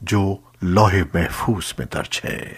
جو لوح محفوظ میں درج ہے۔